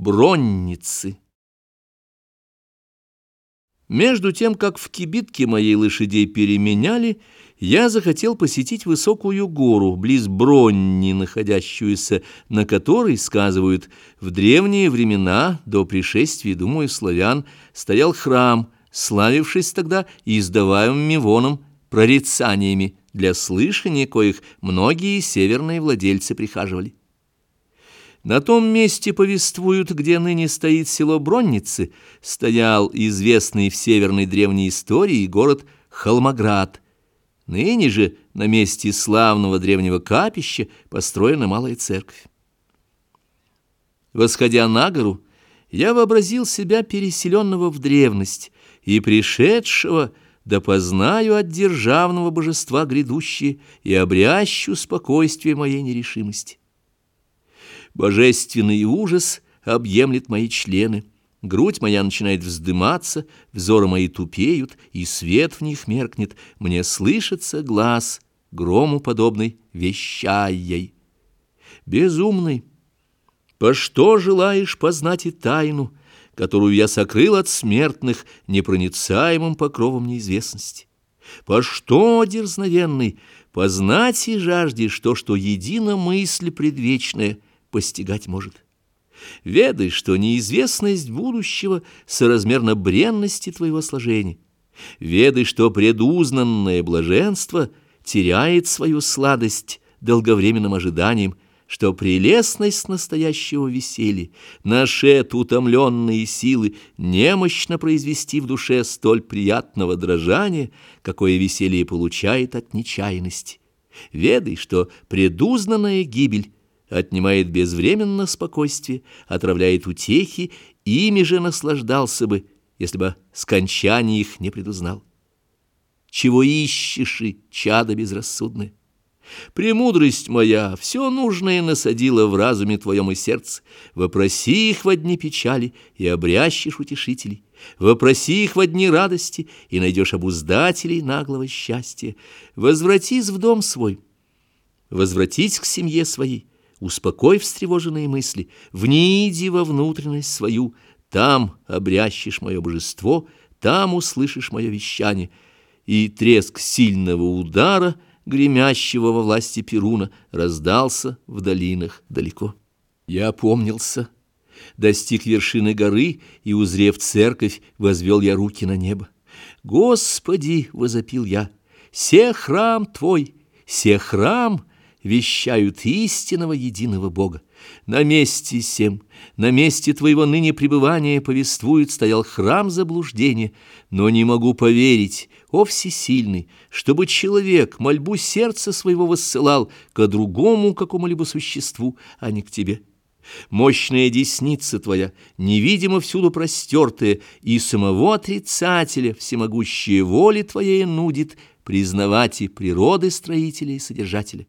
Бронницы. Между тем, как в кибитке моей лошадей переменяли, я захотел посетить высокую гору, близ Бронни, находящуюся на которой, сказывают, в древние времена, до пришествия, думаю, славян, стоял храм, славившись тогда издаваемыми воном прорицаниями, для слышания коих многие северные владельцы прихаживали. На том месте повествуют, где ныне стоит село Бронницы, стоял известный в северной древней истории город Холмоград. Ныне же на месте славного древнего капища построена малая церковь. Восходя на гору, я вообразил себя переселенного в древность и пришедшего, да познаю от державного божества грядущее и обрящу спокойствие моей нерешимости. Божественный ужас объемлет мои члены. Грудь моя начинает вздыматься, взоры мои тупеют, и свет в них меркнет. Мне слышится глаз, грому подобный, вещай Безумный, по что желаешь познать и тайну, которую я сокрыл от смертных непроницаемым покровом неизвестности? По что, дерзновенный, познать и жаждешь то, что едино мысль предвечная — постигать может. Ведай, что неизвестность будущего соразмерна бренности твоего сложения. Ведай, что предузнанное блаженство теряет свою сладость долговременным ожиданием, что прелестность настоящего веселья, нашет утомленные силы, немощно произвести в душе столь приятного дрожания, какое веселье получает от нечаянности. Ведай, что предузнанная гибель отнимает безвременно спокойствие, отравляет утехи, ими же наслаждался бы, если бы скончание их не предузнал. Чего ищешь и чадо безрассудное? Премудрость моя все нужное насадила в разуме твоем и сердце. Вопроси их в одни печали, и обрящешь утешителей. Вопроси их в одни радости, и найдешь обуздателей наглого счастья. Возвратись в дом свой, возвратись к семье своей, успокой встревоженные мысли, вниди во внутренность свою, там обрящешь мое божество, там услышишь мое вещание, и треск сильного удара, гремящего во власти Перуна, раздался в долинах далеко. Я опомнился, достиг вершины горы, и, узрев церковь, возвел я руки на небо. «Господи!» — возопил я. «Се храм Твой, се храм!» Вещают истинного единого Бога. На месте сем, на месте твоего ныне пребывания повествует, стоял храм заблуждения, но не могу поверить, о всесильный, чтобы человек мольбу сердца своего воссылал к другому какому-либо существу, а не к тебе. Мощная десница твоя, невидимо всюду простертая, и самого отрицателя всемогущие воли твоей нудит признавать и природы строителя и содержателя.